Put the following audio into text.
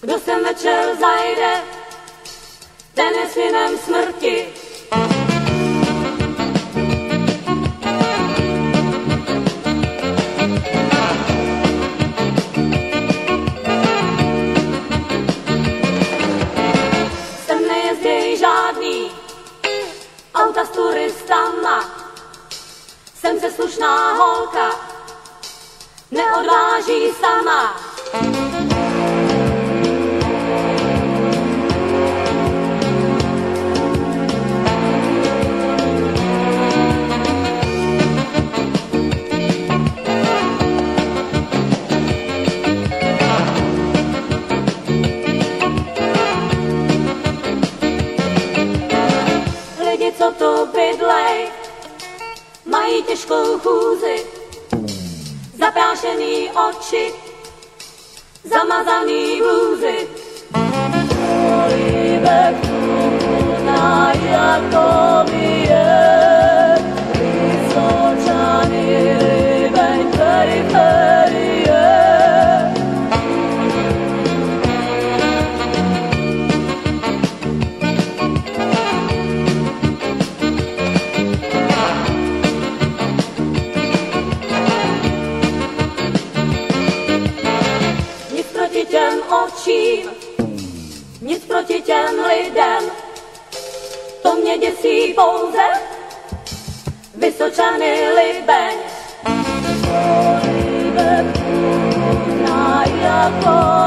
Kdo sem večer zajde, ten je synem smrti. Sem nejezděj žádný auta s turistama. Jsem se slušná holka, neodváží sama. Lidi, bydlej, mají těžkou chůzi, zaprášený oči, zamazaný vůzy. Těm očím, nic proti těm lidem, to mě děsí pouze vysočany libeň. Jako